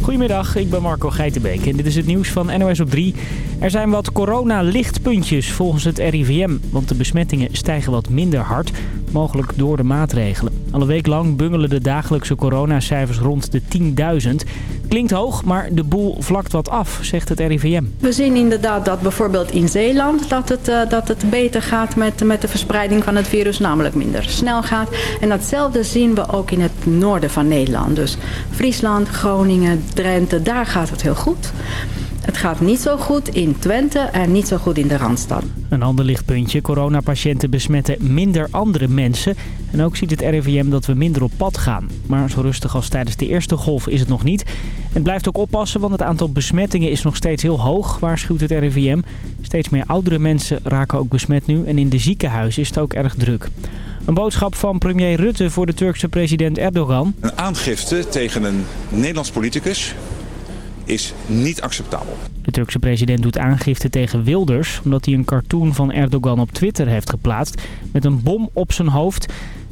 Goedemiddag, ik ben Marco Geitenbeek en dit is het nieuws van NOS op 3. Er zijn wat corona-lichtpuntjes volgens het RIVM, want de besmettingen stijgen wat minder hard, mogelijk door de maatregelen. Al een week lang bungelen de dagelijkse coronacijfers rond de 10.000. Klinkt hoog, maar de boel vlakt wat af, zegt het RIVM. We zien inderdaad dat bijvoorbeeld in Zeeland dat het, uh, dat het beter gaat met, met de verspreiding van het virus, namelijk minder snel gaat. En datzelfde zien we ook in het noorden van Nederland. Dus Friesland, Groningen, Drenthe, daar gaat het heel goed. Het gaat niet zo goed in Twente en niet zo goed in de Randstad. Een ander lichtpuntje. Coronapatiënten besmetten minder andere mensen. En ook ziet het RIVM dat we minder op pad gaan. Maar zo rustig als tijdens de eerste golf is het nog niet. Het blijft ook oppassen, want het aantal besmettingen is nog steeds heel hoog, waarschuwt het RIVM. Steeds meer oudere mensen raken ook besmet nu en in de ziekenhuizen is het ook erg druk. Een boodschap van premier Rutte voor de Turkse president Erdogan. Een aangifte tegen een Nederlands politicus is niet acceptabel. De Turkse president doet aangifte tegen Wilders... omdat hij een cartoon van Erdogan op Twitter heeft geplaatst... met een bom op zijn hoofd.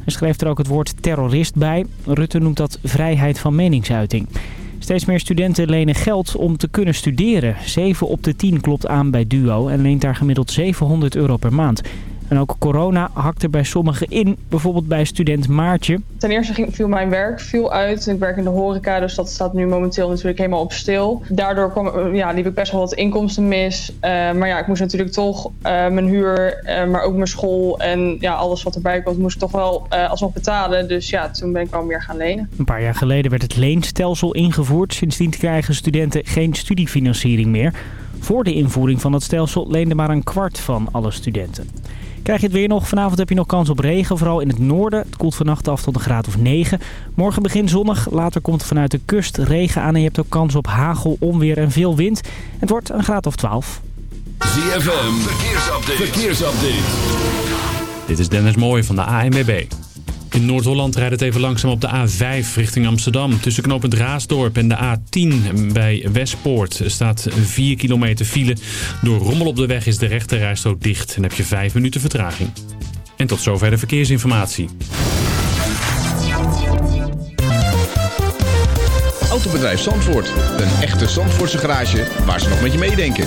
Hij schreef er ook het woord terrorist bij. Rutte noemt dat vrijheid van meningsuiting. Steeds meer studenten lenen geld om te kunnen studeren. 7 op de 10 klopt aan bij DUO en leent daar gemiddeld 700 euro per maand. En ook corona hakte bij sommigen in, bijvoorbeeld bij student Maartje. Ten eerste ging, viel mijn werk viel uit. Ik werk in de horeca, dus dat staat nu momenteel natuurlijk helemaal op stil. Daardoor kwam, ja, liep ik best wel wat inkomsten mis. Uh, maar ja, ik moest natuurlijk toch uh, mijn huur, uh, maar ook mijn school en ja, alles wat erbij komt, moest ik toch wel alsnog betalen. Dus ja, toen ben ik wel weer gaan lenen. Een paar jaar geleden werd het leenstelsel ingevoerd. Sindsdien krijgen studenten geen studiefinanciering meer. Voor de invoering van dat stelsel leende maar een kwart van alle studenten. Krijg je het weer nog? Vanavond heb je nog kans op regen, vooral in het noorden. Het koelt vannacht af tot een graad of 9. Morgen begint zonnig, later komt vanuit de kust regen aan... en je hebt ook kans op hagel, onweer en veel wind. Het wordt een graad of 12. ZFM, verkeersupdate. verkeersupdate. Dit is Dennis Mooij van de ANWB. In Noord-Holland rijdt het even langzaam op de A5 richting Amsterdam. Tussen knooppunt Raasdorp en de A10 bij Westpoort staat 4 kilometer file. Door rommel op de weg is de rechterrijstrook dicht en heb je 5 minuten vertraging. En tot zover de verkeersinformatie. Autobedrijf Zandvoort. Een echte Zandvoortse garage waar ze nog met je meedenken.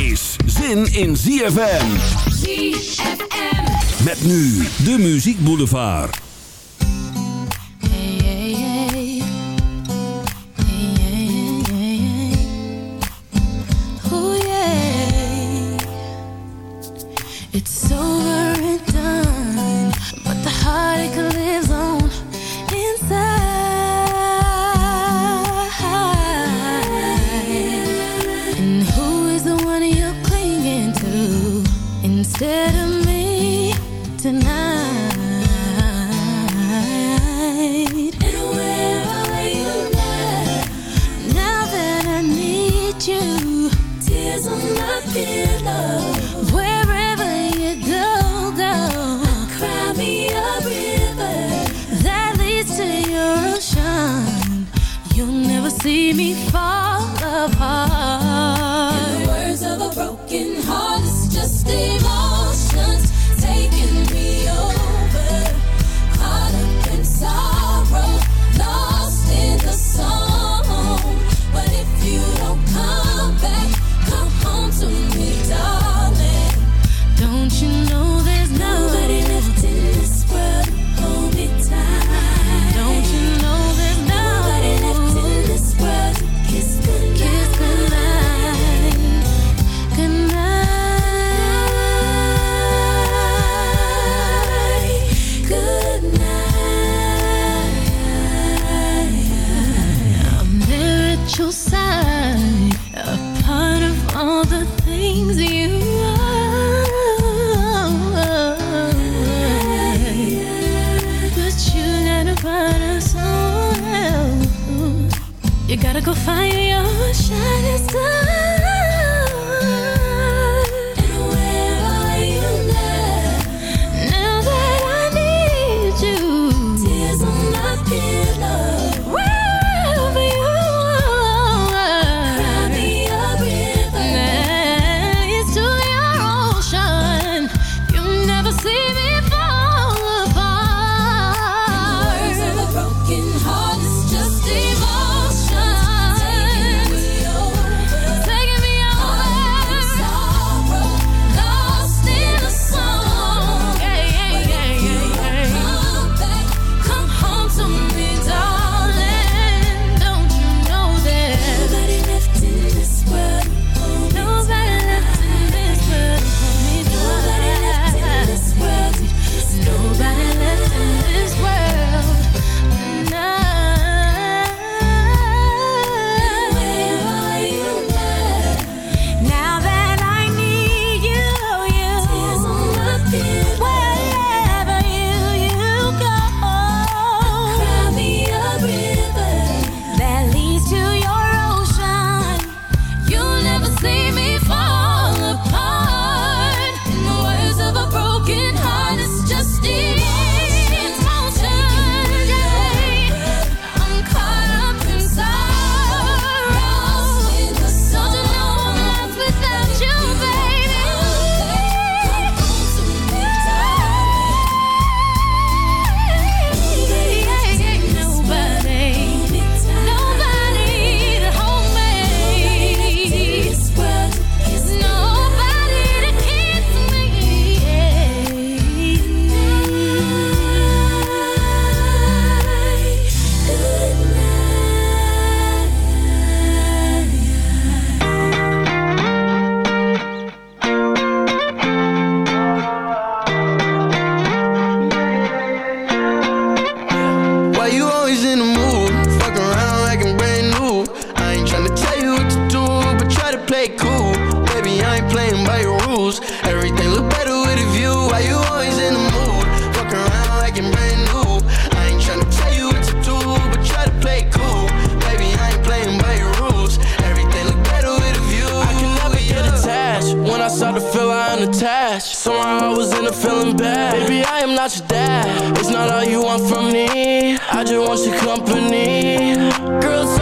is zin in ZFM. ZFM. Met nu de Muziek Boulevard. It's over and done, but the heartache tears on my pillow. flash. Somehow I was in a feeling bad. Baby, I am not your dad. It's not all you want from me. I just want your company. Girls,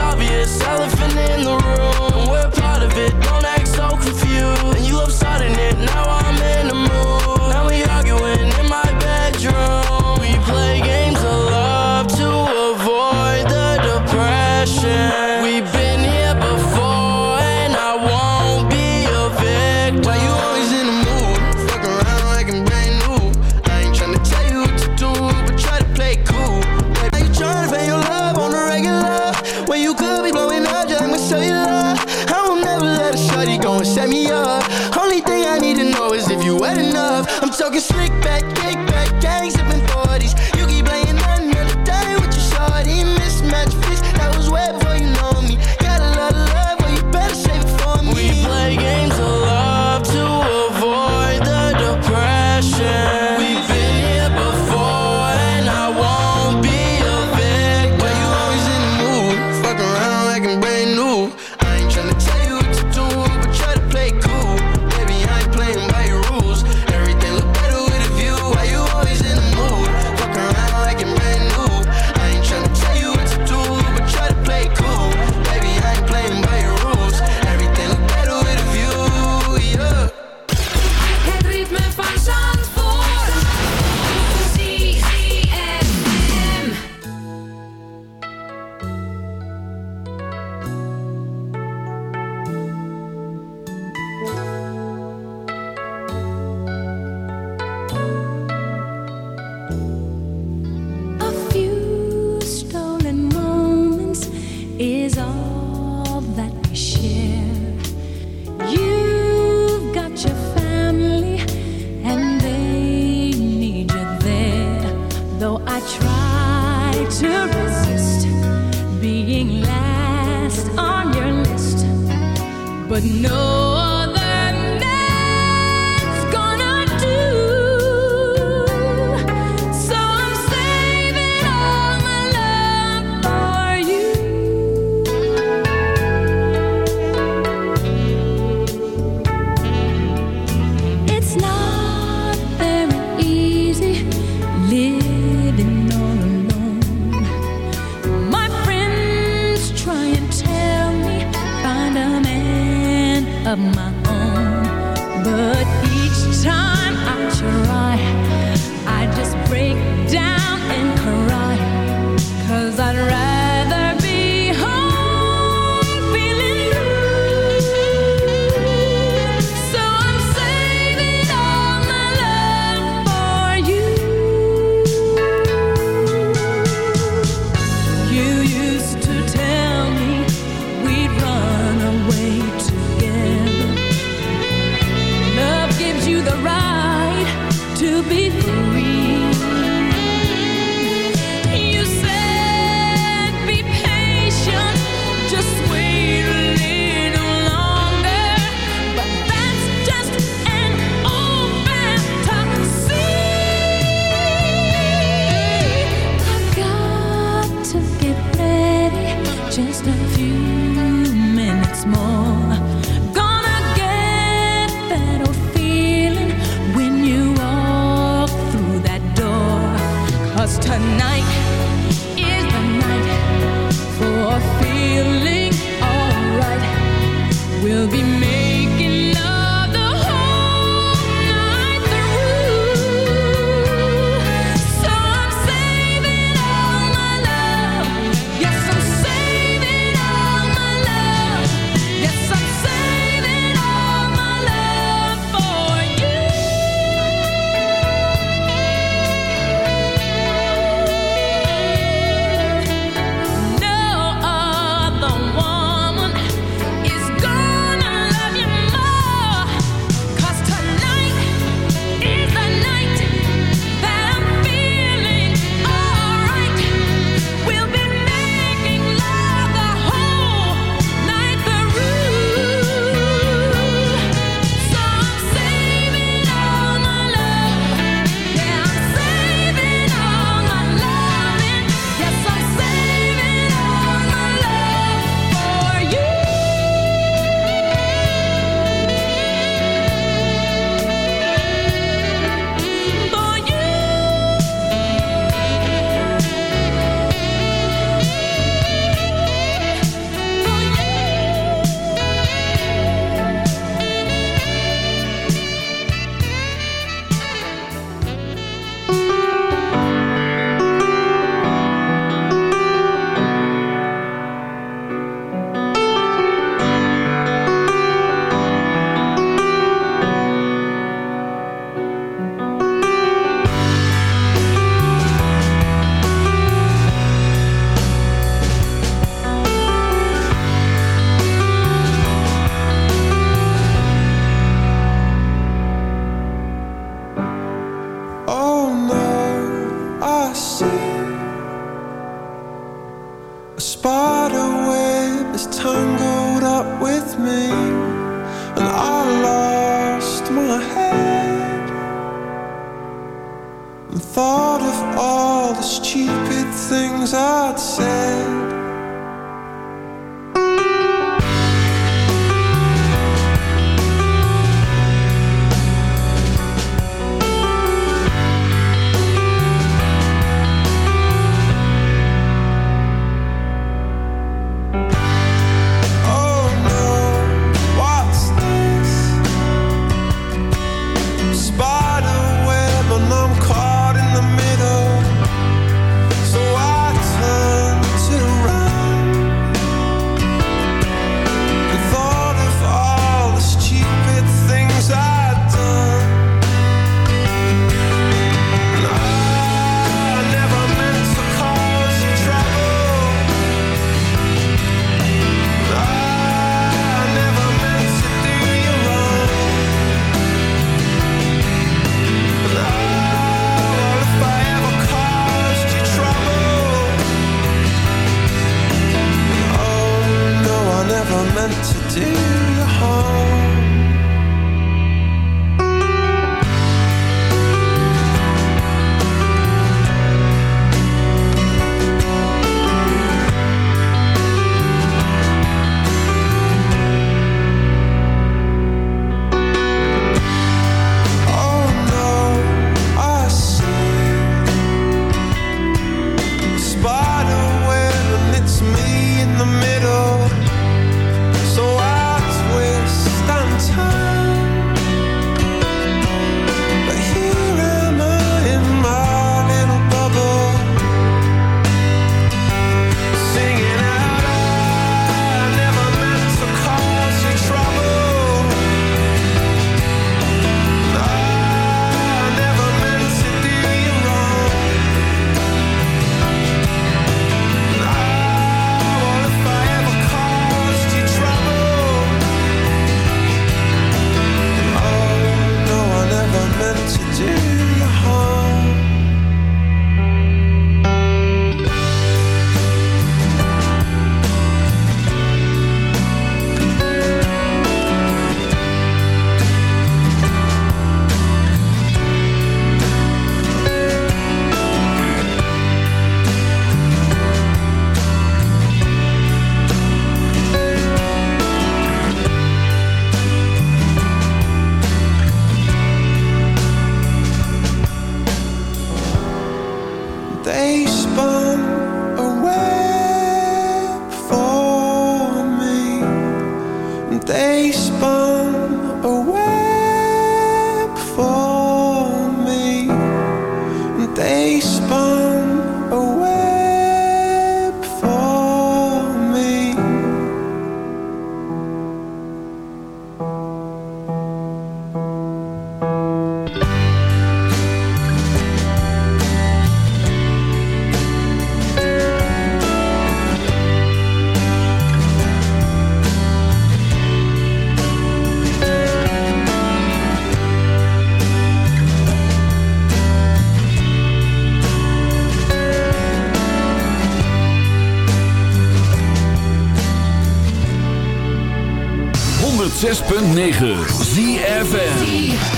106.9 ZFN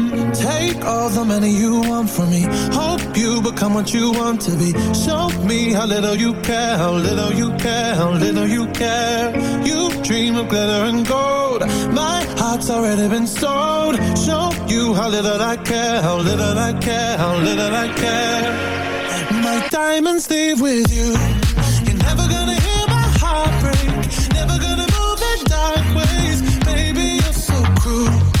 Take all the money you want from me. Hope you become what you want to be. Show me how little you care, how little you care, how little you care. You dream of glitter and gold. My heart's already been sold. Show you how little I care, how little I care, how little I care. My diamonds leave with you. You're never gonna hear my heart break. Never gonna move in dark ways. Baby, you're so cruel.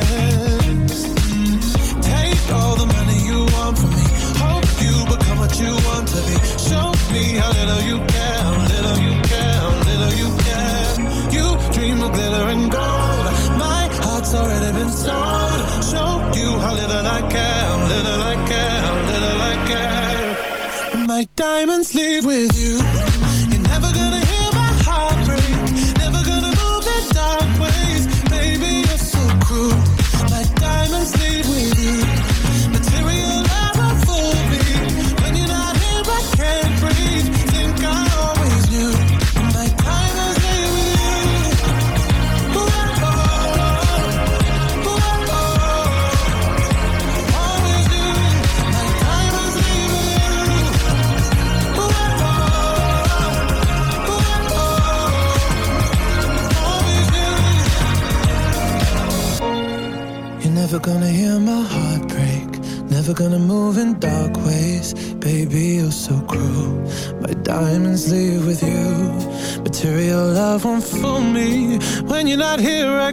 how little you care, little you care, little you care. You dream of glitter and gold. My heart's already been sold. Show you how little I care, little I care, little I care. My diamonds leave with you. won't fool me when you're not here. I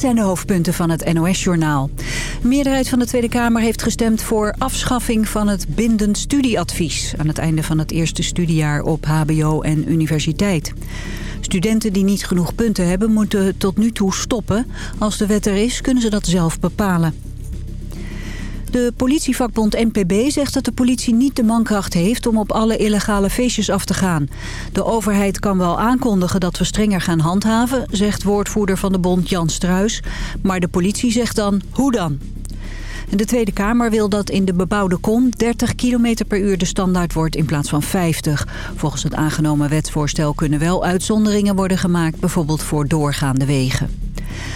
zijn de hoofdpunten van het NOS-journaal. De meerderheid van de Tweede Kamer heeft gestemd voor afschaffing van het bindend studieadvies... aan het einde van het eerste studiejaar op hbo en universiteit. Studenten die niet genoeg punten hebben moeten tot nu toe stoppen. Als de wet er is, kunnen ze dat zelf bepalen. De politievakbond NPB zegt dat de politie niet de mankracht heeft om op alle illegale feestjes af te gaan. De overheid kan wel aankondigen dat we strenger gaan handhaven, zegt woordvoerder van de bond Jan Struis. Maar de politie zegt dan, hoe dan? De Tweede Kamer wil dat in de bebouwde kom 30 km per uur de standaard wordt in plaats van 50. Volgens het aangenomen wetsvoorstel kunnen wel uitzonderingen worden gemaakt, bijvoorbeeld voor doorgaande wegen.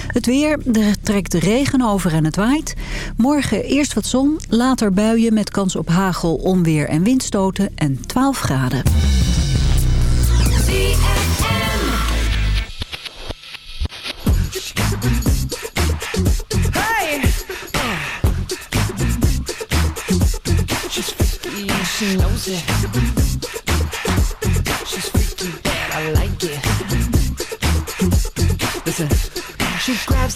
Het weer, er trekt regen over en het waait. Morgen eerst wat zon, later buien met kans op hagel, onweer en windstoten en 12 graden. It.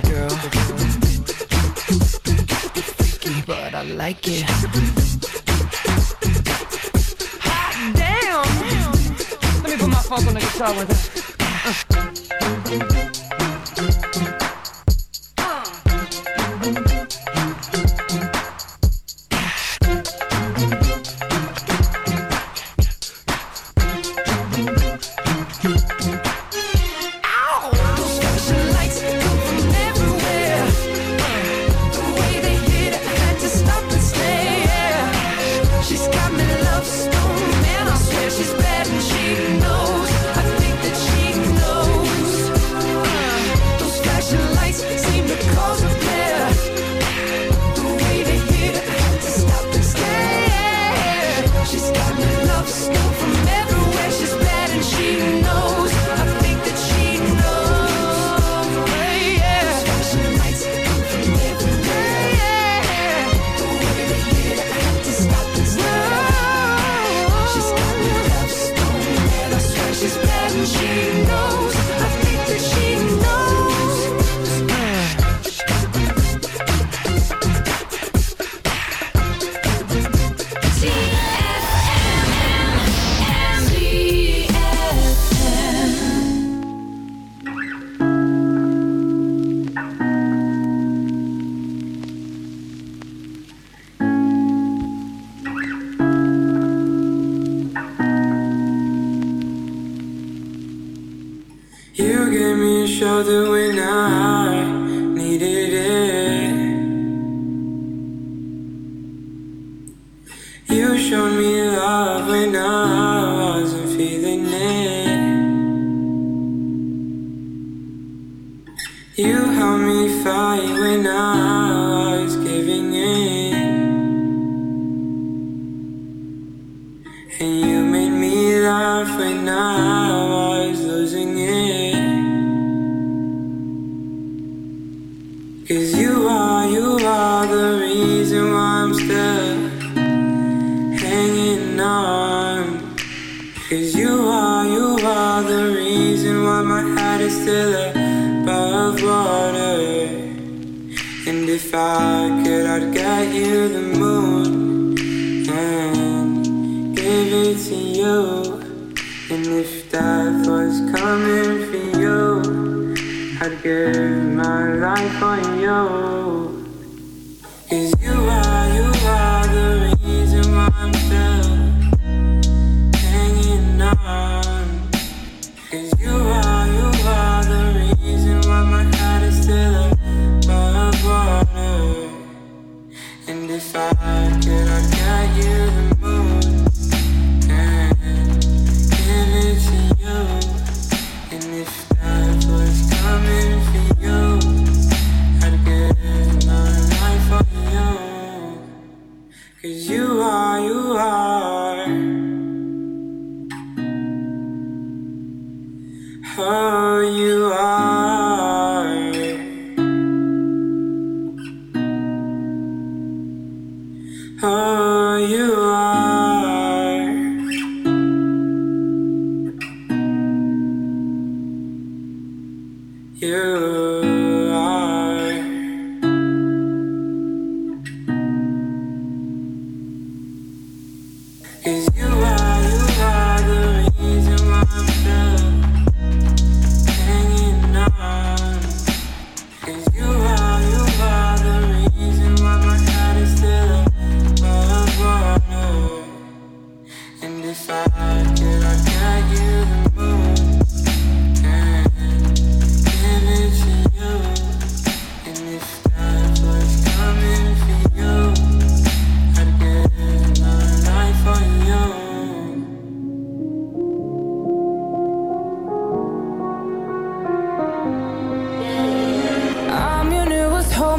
get it, girl. Freaky, but I like it. Hot damn! Let me put my funk on the guitar with her.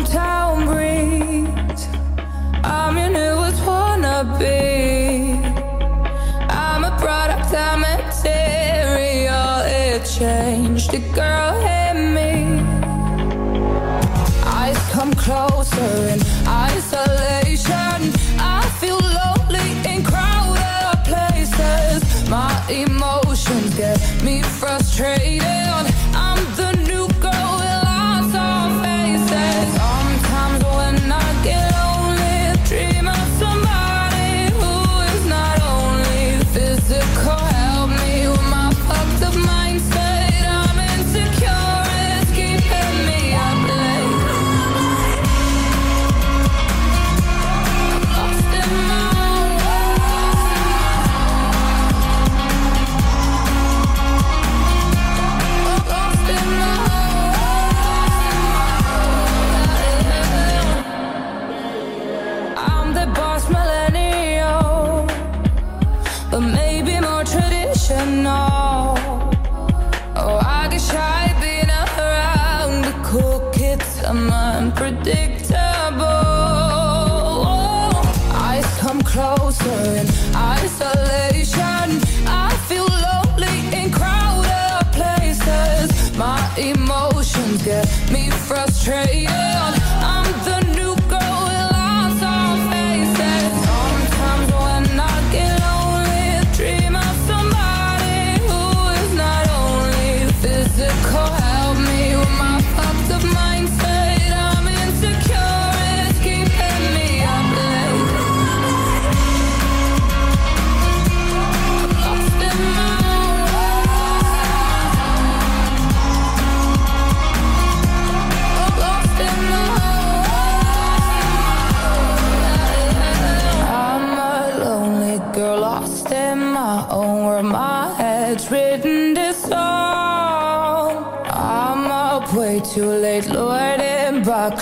town.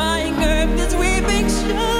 crying earth, this weeping?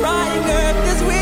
crying earth is weak.